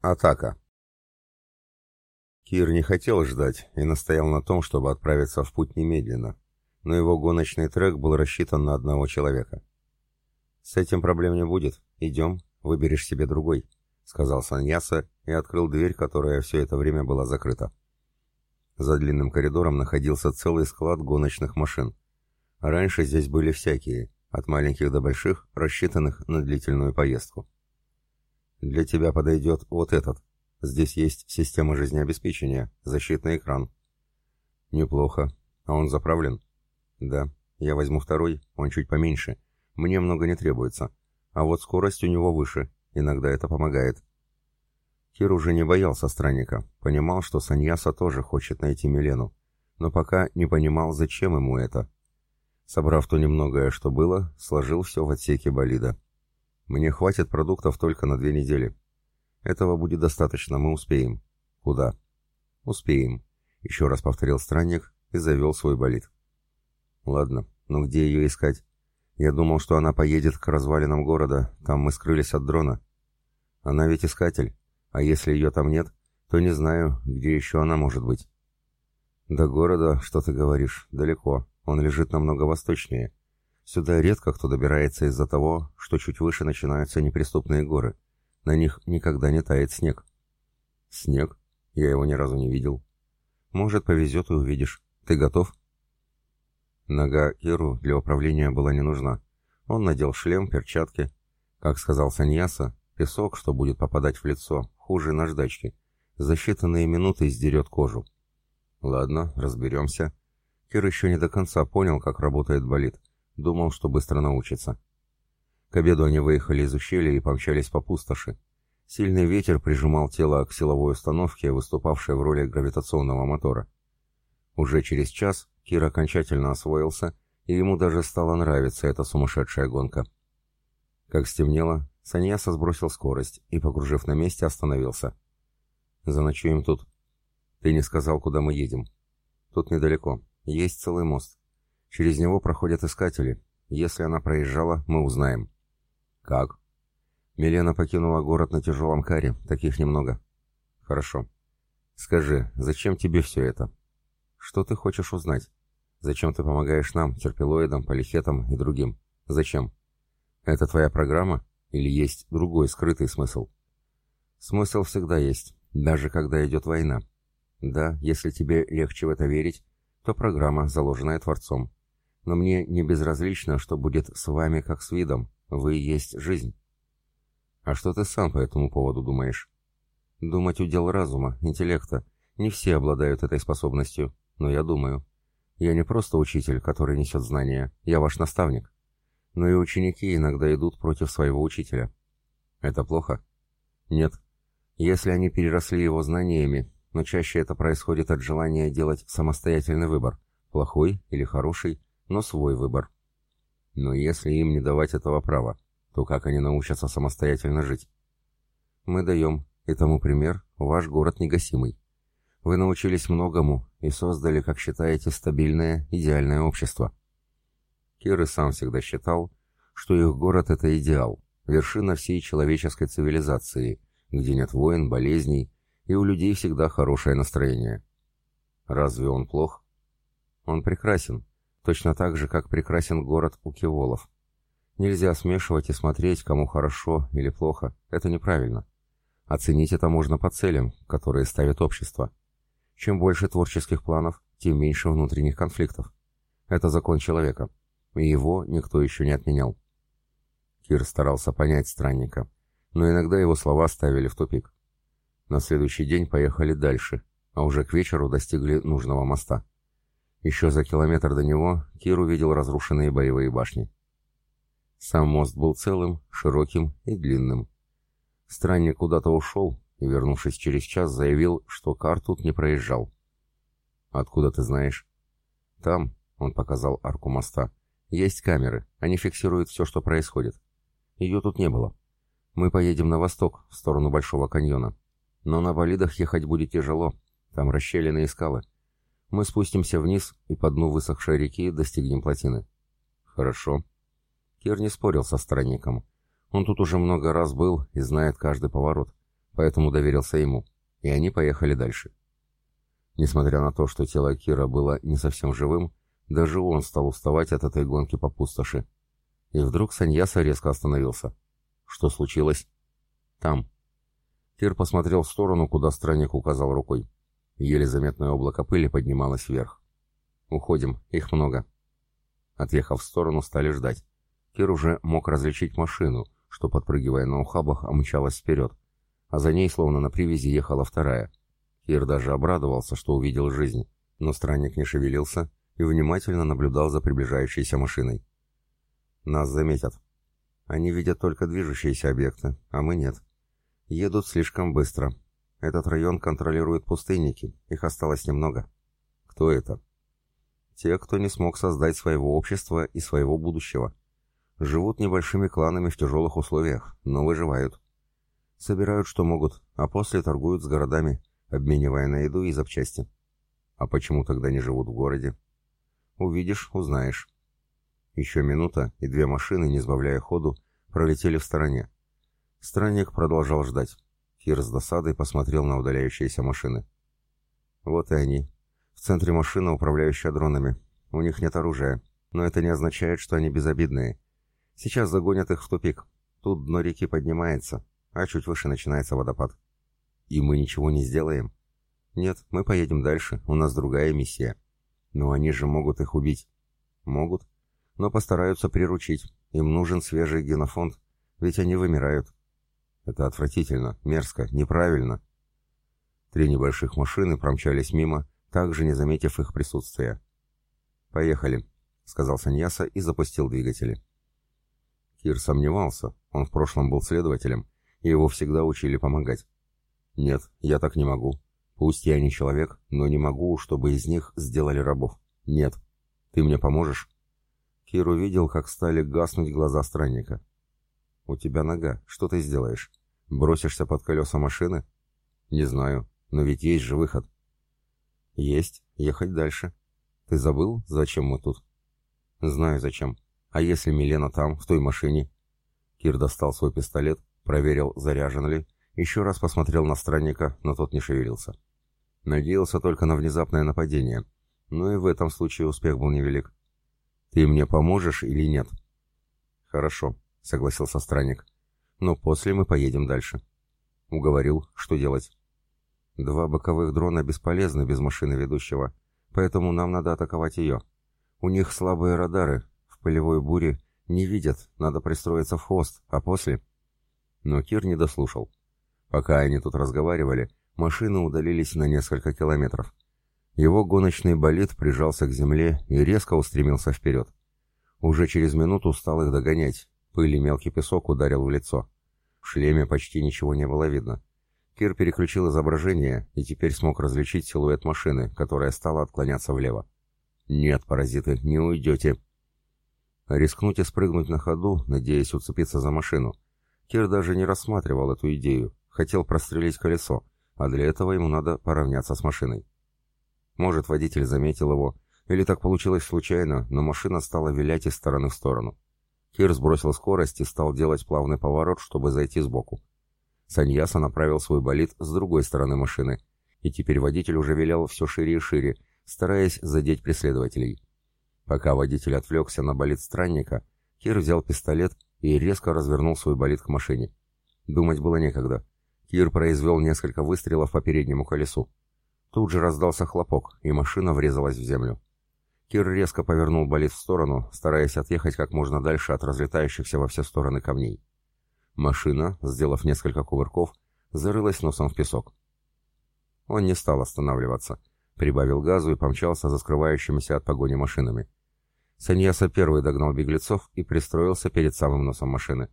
Атака. Кир не хотел ждать и настоял на том, чтобы отправиться в путь немедленно, но его гоночный трек был рассчитан на одного человека. «С этим проблем не будет. Идем, выберешь себе другой», — сказал Саньяса и открыл дверь, которая все это время была закрыта. За длинным коридором находился целый склад гоночных машин. Раньше здесь были всякие, от маленьких до больших, рассчитанных на длительную поездку. Для тебя подойдет вот этот. Здесь есть система жизнеобеспечения, защитный экран. Неплохо. А он заправлен? Да. Я возьму второй, он чуть поменьше. Мне много не требуется. А вот скорость у него выше. Иногда это помогает. Кир уже не боялся странника. Понимал, что Саньяса тоже хочет найти Милену. Но пока не понимал, зачем ему это. Собрав то немногое, что было, сложил все в отсеке болида. Мне хватит продуктов только на две недели. Этого будет достаточно, мы успеем. Куда? Успеем. Еще раз повторил странник и завел свой болид. Ладно, но где ее искать? Я думал, что она поедет к развалинам города, там мы скрылись от дрона. Она ведь искатель, а если ее там нет, то не знаю, где еще она может быть. До города, что ты говоришь, далеко, он лежит намного восточнее. Сюда редко кто добирается из-за того, что чуть выше начинаются неприступные горы. На них никогда не тает снег. Снег? Я его ни разу не видел. Может, повезет и увидишь. Ты готов? Нога Киру для управления была не нужна. Он надел шлем, перчатки. Как сказал Саньяса, песок, что будет попадать в лицо, хуже наждачки. За считанные минуты сдерет кожу. Ладно, разберемся. Кир еще не до конца понял, как работает болид. Думал, что быстро научится. К обеду они выехали из ущелья и помчались по пустоши. Сильный ветер прижимал тело к силовой установке, выступавшей в роли гравитационного мотора. Уже через час Кир окончательно освоился, и ему даже стала нравиться эта сумасшедшая гонка. Как стемнело, Саньяса сбросил скорость и, покружив на месте, остановился. «Заночуем тут». «Ты не сказал, куда мы едем». «Тут недалеко. Есть целый мост. Через него проходят искатели. Если она проезжала, мы узнаем. Как? Милена покинула город на тяжелом каре. Таких немного. Хорошо. Скажи, зачем тебе все это? Что ты хочешь узнать? Зачем ты помогаешь нам, терпилоидам, полихетам и другим? Зачем? Это твоя программа? Или есть другой скрытый смысл? Смысл всегда есть, даже когда идет война. Да, если тебе легче в это верить, то программа, заложенная Творцом но мне не безразлично, что будет с вами как с видом. Вы есть жизнь. А что ты сам по этому поводу думаешь? Думать удел разума, интеллекта. Не все обладают этой способностью, но я думаю. Я не просто учитель, который несет знания, я ваш наставник. Но и ученики иногда идут против своего учителя. Это плохо? Нет. Если они переросли его знаниями, но чаще это происходит от желания делать самостоятельный выбор, плохой или хороший, но свой выбор. Но если им не давать этого права, то как они научатся самостоятельно жить? Мы даем, и тому пример, ваш город негасимый. Вы научились многому и создали, как считаете, стабильное, идеальное общество. Кир и сам всегда считал, что их город — это идеал, вершина всей человеческой цивилизации, где нет войн, болезней, и у людей всегда хорошее настроение. Разве он плох? Он прекрасен, Точно так же, как прекрасен город у Киволов. Нельзя смешивать и смотреть, кому хорошо или плохо. Это неправильно. Оценить это можно по целям, которые ставит общество. Чем больше творческих планов, тем меньше внутренних конфликтов. Это закон человека, и его никто еще не отменял. Кир старался понять странника, но иногда его слова ставили в тупик. На следующий день поехали дальше, а уже к вечеру достигли нужного моста. Еще за километр до него Кир увидел разрушенные боевые башни. Сам мост был целым, широким и длинным. Странник куда-то ушел и, вернувшись через час, заявил, что кар тут не проезжал. «Откуда ты знаешь?» «Там», — он показал арку моста, — «есть камеры, они фиксируют все, что происходит. Ее тут не было. Мы поедем на восток, в сторону Большого каньона. Но на болидах ехать будет тяжело, там расщелины и скалы. Мы спустимся вниз и по дну высохшей реки достигнем плотины. Хорошо. Кир не спорил со странником. Он тут уже много раз был и знает каждый поворот, поэтому доверился ему, и они поехали дальше. Несмотря на то, что тело Кира было не совсем живым, даже он стал уставать от этой гонки по пустоши. И вдруг Саньяса резко остановился. Что случилось? Там. Кир посмотрел в сторону, куда странник указал рукой. Еле заметное облако пыли поднималось вверх. «Уходим, их много». Отъехав в сторону, стали ждать. Кир уже мог различить машину, что, подпрыгивая на ухабах, омчалась вперед, а за ней, словно на привязи, ехала вторая. Кир даже обрадовался, что увидел жизнь, но странник не шевелился и внимательно наблюдал за приближающейся машиной. «Нас заметят. Они видят только движущиеся объекты, а мы нет. Едут слишком быстро. Этот район контролируют пустынники, их осталось немного. Кто это?» «Те, кто не смог создать своего общества и своего будущего. Живут небольшими кланами в тяжелых условиях, но выживают. Собирают, что могут, а после торгуют с городами, обменивая на еду и запчасти. А почему тогда не живут в городе? Увидишь, узнаешь. Еще минута, и две машины, не сбавляя ходу, пролетели в стороне. Странник продолжал ждать. Кир с досадой посмотрел на удаляющиеся машины. Вот и они. В центре машина, управляющая дронами. У них нет оружия, но это не означает, что они безобидные. Сейчас загонят их в тупик. Тут дно реки поднимается, а чуть выше начинается водопад. И мы ничего не сделаем? Нет, мы поедем дальше, у нас другая миссия. Но они же могут их убить. Могут, но постараются приручить. Им нужен свежий генофонд, ведь они вымирают. Это отвратительно, мерзко, неправильно. Три небольших машины промчались мимо, также не заметив их присутствия. «Поехали», — сказал Саньяса и запустил двигатели. Кир сомневался, он в прошлом был следователем, и его всегда учили помогать. Нет, я так не могу. Пусть я не человек, но не могу, чтобы из них сделали рабов. Нет. Ты мне поможешь? Кир увидел, как стали гаснуть глаза странника. У тебя нога, что ты сделаешь? Бросишься под колеса машины? Не знаю, но ведь есть же выход. Есть, ехать дальше. Ты забыл, зачем мы тут? Знаю, зачем. А если Милена там, в той машине? Кир достал свой пистолет, проверил, заряжен ли, еще раз посмотрел на странника, но тот не шевелился. Надеялся только на внезапное нападение, но и в этом случае успех был невелик. «Ты мне поможешь или нет?» «Хорошо», — согласился странник. «Но после мы поедем дальше». Уговорил, что делать. «Два боковых дрона бесполезны без машины ведущего, поэтому нам надо атаковать ее. У них слабые радары, в полевой буре не видят, надо пристроиться в хвост, а после... Но Кир не дослушал. Пока они тут разговаривали, машины удалились на несколько километров. Его гоночный болид прижался к земле и резко устремился вперед. Уже через минуту стал их догонять. Пыль и мелкий песок ударил в лицо. В шлеме почти ничего не было видно. Кир переключил изображение и теперь смог различить силуэт машины, которая стала отклоняться влево. «Нет, паразиты, не уйдете!» Рискнуть и спрыгнуть на ходу, надеясь уцепиться за машину. Кир даже не рассматривал эту идею, хотел прострелить колесо, а для этого ему надо поравняться с машиной. Может, водитель заметил его, или так получилось случайно, но машина стала вилять из стороны в сторону. Кир сбросил скорость и стал делать плавный поворот, чтобы зайти сбоку. Саньяса направил свой болид с другой стороны машины, и теперь водитель уже вилял все шире и шире, стараясь задеть преследователей. Пока водитель отвлекся на болид странника, Кир взял пистолет и резко развернул свой болид к машине. Думать было некогда. Кир произвел несколько выстрелов по переднему колесу. Тут же раздался хлопок, и машина врезалась в землю. Кир резко повернул болид в сторону, стараясь отъехать как можно дальше от разлетающихся во все стороны камней. Машина, сделав несколько кувырков, зарылась носом в песок. Он не стал останавливаться, прибавил газу и помчался за скрывающимися от погони машинами. Саньяса первый догнал беглецов и пристроился перед самым носом машины.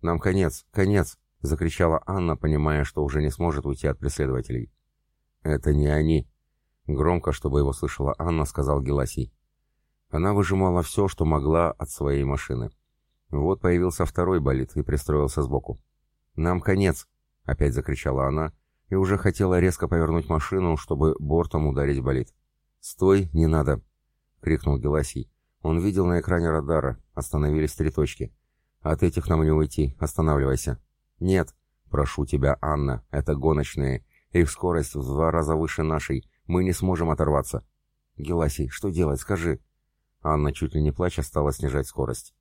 «Нам конец, конец!» — закричала Анна, понимая, что уже не сможет уйти от преследователей. «Это не они!» — громко, чтобы его слышала Анна, сказал Геласий. Она выжимала все, что могла от своей машины. Вот появился второй болид и пристроился сбоку. «Нам конец!» — опять закричала она и уже хотела резко повернуть машину, чтобы бортом ударить болид. «Стой, не надо!» — крикнул Геласий. Он видел на экране радара. Остановились три точки. «От этих нам не уйти. Останавливайся». «Нет», — прошу тебя, Анна, это гоночные. Их скорость в два раза выше нашей. Мы не сможем оторваться». «Геласий, что делать, скажи?» Анна, чуть ли не плача, стала снижать скорость.